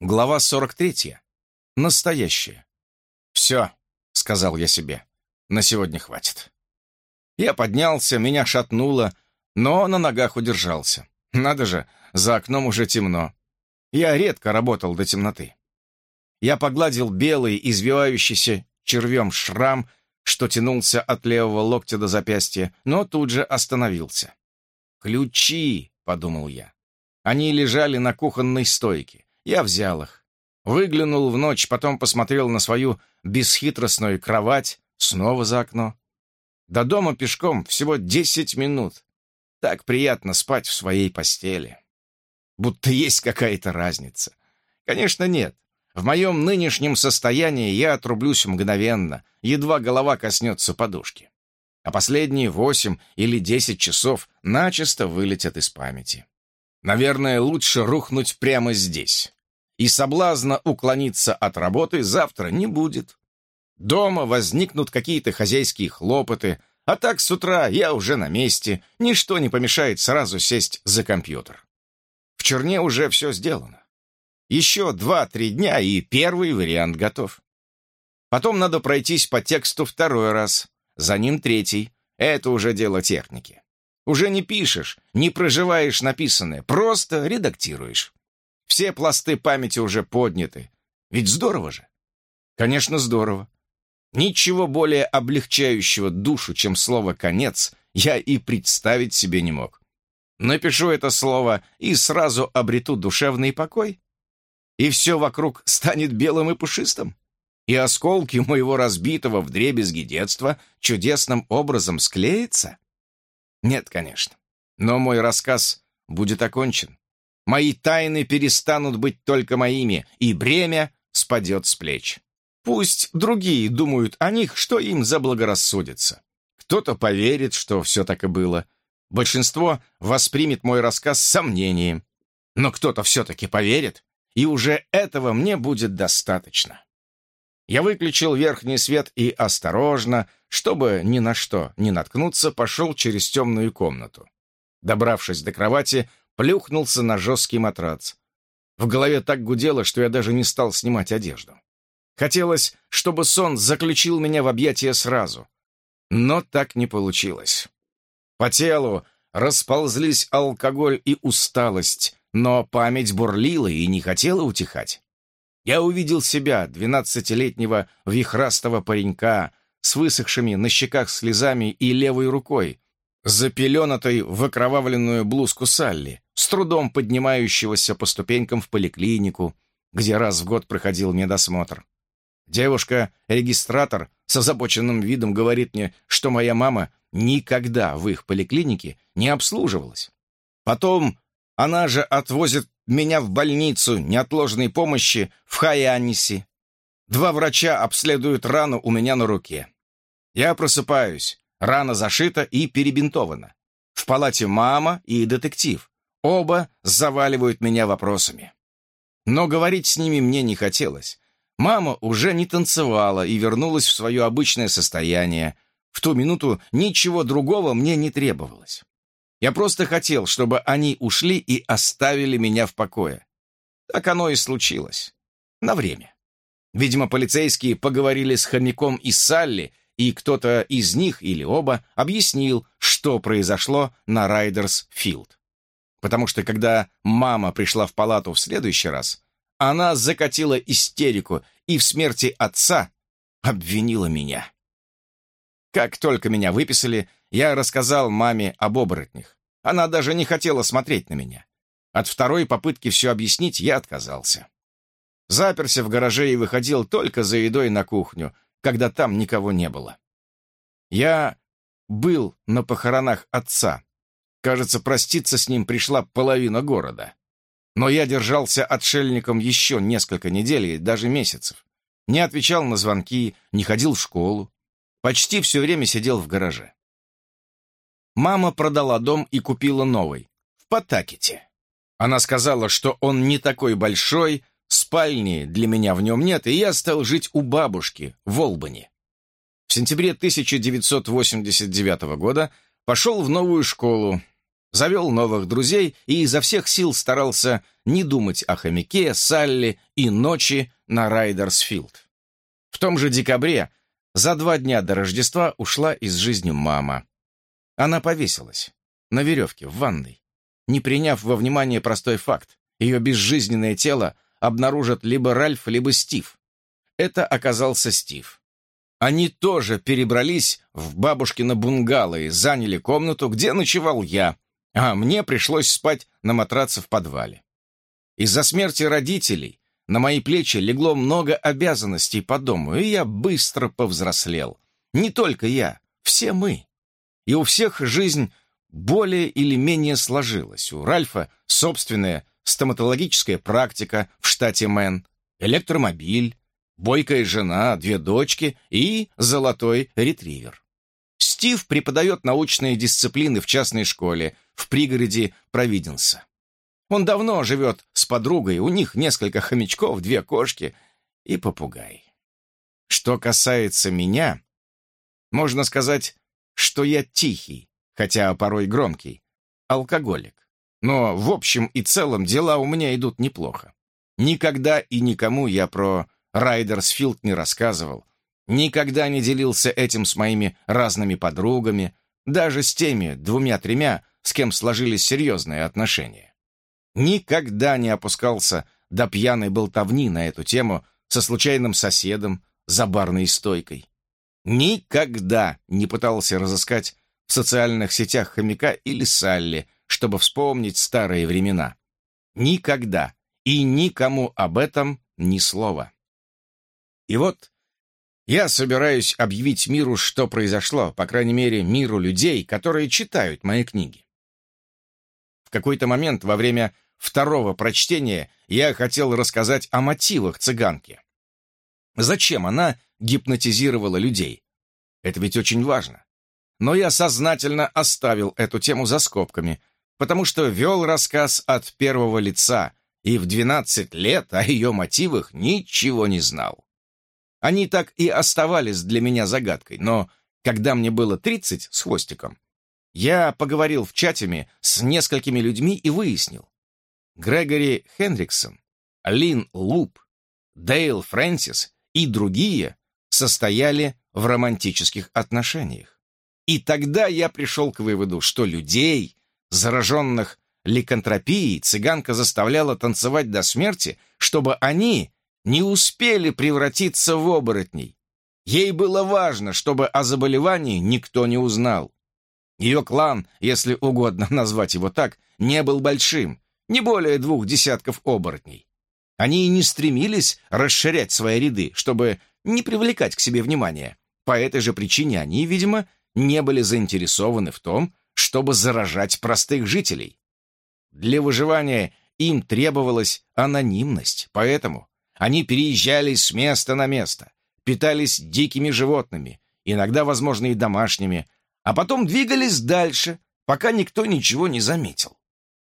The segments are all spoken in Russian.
Глава 43. Настоящее. «Все», — сказал я себе, — «на сегодня хватит». Я поднялся, меня шатнуло, но на ногах удержался. Надо же, за окном уже темно. Я редко работал до темноты. Я погладил белый, извивающийся червем шрам, что тянулся от левого локтя до запястья, но тут же остановился. «Ключи», — подумал я. Они лежали на кухонной стойке. Я взял их. Выглянул в ночь, потом посмотрел на свою бесхитростную кровать, снова за окно. До дома пешком всего десять минут. Так приятно спать в своей постели. Будто есть какая-то разница. Конечно, нет. В моем нынешнем состоянии я отрублюсь мгновенно, едва голова коснется подушки. А последние восемь или десять часов начисто вылетят из памяти. Наверное, лучше рухнуть прямо здесь и соблазна уклониться от работы завтра не будет. Дома возникнут какие-то хозяйские хлопоты, а так с утра я уже на месте, ничто не помешает сразу сесть за компьютер. В черне уже все сделано. Еще два-три дня, и первый вариант готов. Потом надо пройтись по тексту второй раз, за ним третий. Это уже дело техники. Уже не пишешь, не проживаешь написанное, просто редактируешь. Все пласты памяти уже подняты. Ведь здорово же. Конечно, здорово. Ничего более облегчающего душу, чем слово «конец», я и представить себе не мог. Напишу это слово и сразу обрету душевный покой. И все вокруг станет белым и пушистым. И осколки моего разбитого вдребезги детства чудесным образом склеятся? Нет, конечно. Но мой рассказ будет окончен. Мои тайны перестанут быть только моими, и бремя спадет с плеч. Пусть другие думают о них, что им заблагорассудится. Кто-то поверит, что все так и было. Большинство воспримет мой рассказ с сомнением. Но кто-то все-таки поверит, и уже этого мне будет достаточно. Я выключил верхний свет и осторожно, чтобы ни на что не наткнуться, пошел через темную комнату. Добравшись до кровати, плюхнулся на жесткий матрац. В голове так гудело, что я даже не стал снимать одежду. Хотелось, чтобы сон заключил меня в объятия сразу. Но так не получилось. По телу расползлись алкоголь и усталость, но память бурлила и не хотела утихать. Я увидел себя, двенадцатилетнего вихрастого паренька, с высохшими на щеках слезами и левой рукой, запеленатой в окровавленную блузку Салли, с трудом поднимающегося по ступенькам в поликлинику, где раз в год проходил медосмотр. Девушка-регистратор с озабоченным видом говорит мне, что моя мама никогда в их поликлинике не обслуживалась. Потом она же отвозит меня в больницу неотложной помощи в Хайанисе. Два врача обследуют рану у меня на руке. Я просыпаюсь, рана зашита и перебинтована. В палате мама и детектив. Оба заваливают меня вопросами. Но говорить с ними мне не хотелось. Мама уже не танцевала и вернулась в свое обычное состояние. В ту минуту ничего другого мне не требовалось. Я просто хотел, чтобы они ушли и оставили меня в покое. Так оно и случилось. На время. Видимо, полицейские поговорили с хомяком и Салли, и кто-то из них или оба объяснил, что произошло на Райдерс Филд потому что когда мама пришла в палату в следующий раз, она закатила истерику и в смерти отца обвинила меня. Как только меня выписали, я рассказал маме об оборотнях. Она даже не хотела смотреть на меня. От второй попытки все объяснить я отказался. Заперся в гараже и выходил только за едой на кухню, когда там никого не было. Я был на похоронах отца, Кажется, проститься с ним пришла половина города. Но я держался отшельником еще несколько недель и даже месяцев. Не отвечал на звонки, не ходил в школу. Почти все время сидел в гараже. Мама продала дом и купила новый, в Потакете. Она сказала, что он не такой большой, спальни для меня в нем нет, и я стал жить у бабушки в Олбани. В сентябре 1989 года пошел в новую школу, завел новых друзей и изо всех сил старался не думать о хомяке, Салли и ночи на Райдерсфилд. В том же декабре, за два дня до Рождества, ушла из жизни мама. Она повесилась на веревке в ванной, не приняв во внимание простой факт. Ее безжизненное тело обнаружат либо Ральф, либо Стив. Это оказался Стив. Они тоже перебрались в бабушкино бунгало и заняли комнату, где ночевал я, а мне пришлось спать на матраце в подвале. Из-за смерти родителей на мои плечи легло много обязанностей по дому, и я быстро повзрослел. Не только я, все мы. И у всех жизнь более или менее сложилась. У Ральфа собственная стоматологическая практика в штате Мэн, электромобиль, бойкая жена, две дочки и золотой ретривер. Стив преподает научные дисциплины в частной школе в пригороде Провиденса. Он давно живет с подругой, у них несколько хомячков, две кошки и попугай. Что касается меня, можно сказать, что я тихий, хотя порой громкий, алкоголик. Но в общем и целом дела у меня идут неплохо. Никогда и никому я про Райдерсфилд не рассказывал, никогда не делился этим с моими разными подругами, даже с теми двумя-тремя, с кем сложились серьезные отношения. Никогда не опускался до пьяной болтовни на эту тему со случайным соседом за барной стойкой. Никогда не пытался разыскать в социальных сетях хомяка или Салли, чтобы вспомнить старые времена. Никогда и никому об этом ни слова. И вот я собираюсь объявить миру, что произошло, по крайней мере, миру людей, которые читают мои книги. В какой-то момент во время второго прочтения я хотел рассказать о мотивах цыганки. Зачем она гипнотизировала людей? Это ведь очень важно. Но я сознательно оставил эту тему за скобками, потому что вел рассказ от первого лица и в 12 лет о ее мотивах ничего не знал. Они так и оставались для меня загадкой, но когда мне было 30 с хвостиком, я поговорил в чатами с несколькими людьми и выяснил. Грегори Хендриксон, Лин Луп, Дейл Фрэнсис и другие состояли в романтических отношениях. И тогда я пришел к выводу, что людей, зараженных ликантропией, цыганка заставляла танцевать до смерти, чтобы они не успели превратиться в оборотней. Ей было важно, чтобы о заболевании никто не узнал. Ее клан, если угодно назвать его так, не был большим, не более двух десятков оборотней. Они и не стремились расширять свои ряды, чтобы не привлекать к себе внимания. По этой же причине они, видимо, не были заинтересованы в том, чтобы заражать простых жителей. Для выживания им требовалась анонимность, поэтому они переезжали с места на место, питались дикими животными, иногда, возможно, и домашними, а потом двигались дальше, пока никто ничего не заметил.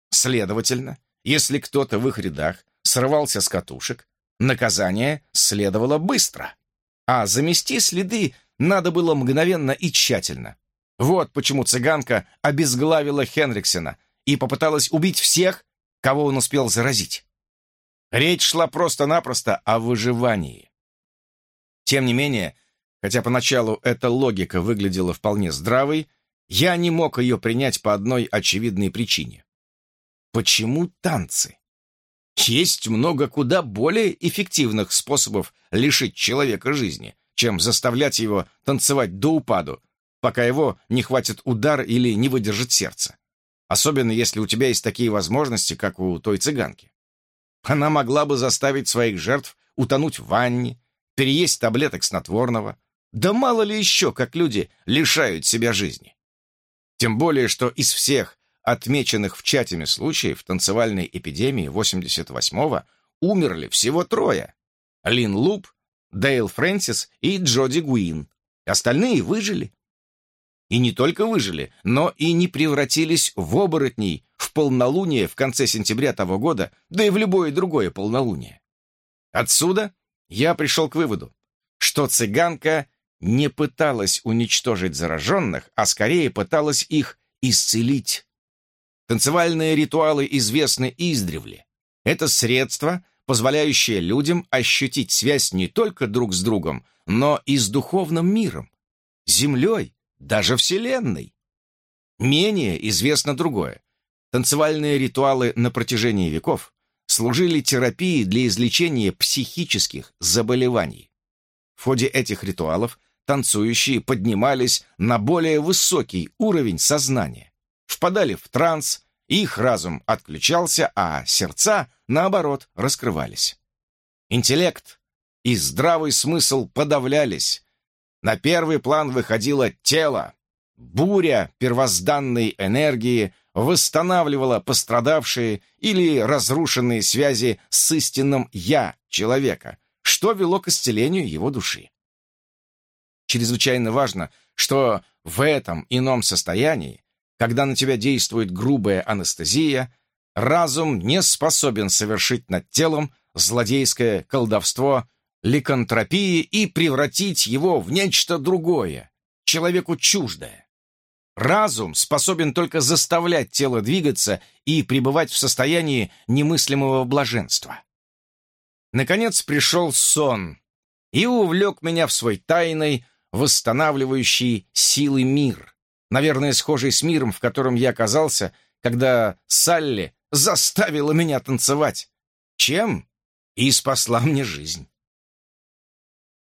Следовательно, если кто-то в их рядах срывался с катушек, наказание следовало быстро, а замести следы надо было мгновенно и тщательно. Вот почему цыганка обезглавила Хенриксена и попыталась убить всех, кого он успел заразить. Речь шла просто-напросто о выживании. Тем не менее, хотя поначалу эта логика выглядела вполне здравой, я не мог ее принять по одной очевидной причине. Почему танцы? Есть много куда более эффективных способов лишить человека жизни, чем заставлять его танцевать до упаду, пока его не хватит удар или не выдержит сердце. Особенно если у тебя есть такие возможности, как у той цыганки. Она могла бы заставить своих жертв утонуть в ванне, переесть таблеток снотворного. Да мало ли еще, как люди лишают себя жизни. Тем более, что из всех отмеченных в чатами случаев танцевальной эпидемии 88-го умерли всего трое. Лин Луп, Дейл Фрэнсис и Джоди Гуин. Остальные выжили. И не только выжили, но и не превратились в оборотней в полнолуние в конце сентября того года, да и в любое другое полнолуние. Отсюда я пришел к выводу, что цыганка не пыталась уничтожить зараженных, а скорее пыталась их исцелить. Танцевальные ритуалы известны издревле. Это средство, позволяющее людям ощутить связь не только друг с другом, но и с духовным миром, Землей, даже Вселенной. Менее известно другое. Танцевальные ритуалы на протяжении веков служили терапией для излечения психических заболеваний. В ходе этих ритуалов танцующие поднимались на более высокий уровень сознания, впадали в транс, их разум отключался, а сердца, наоборот, раскрывались. Интеллект и здравый смысл подавлялись. На первый план выходило тело. Буря первозданной энергии восстанавливала пострадавшие или разрушенные связи с истинным «я» человека, что вело к исцелению его души. Чрезвычайно важно, что в этом ином состоянии, когда на тебя действует грубая анестезия, разум не способен совершить над телом злодейское колдовство ликантропии и превратить его в нечто другое, человеку чуждое. Разум способен только заставлять тело двигаться и пребывать в состоянии немыслимого блаженства. Наконец пришел сон и увлек меня в свой тайный, восстанавливающий силы мир, наверное, схожий с миром, в котором я оказался, когда Салли заставила меня танцевать, чем и спасла мне жизнь.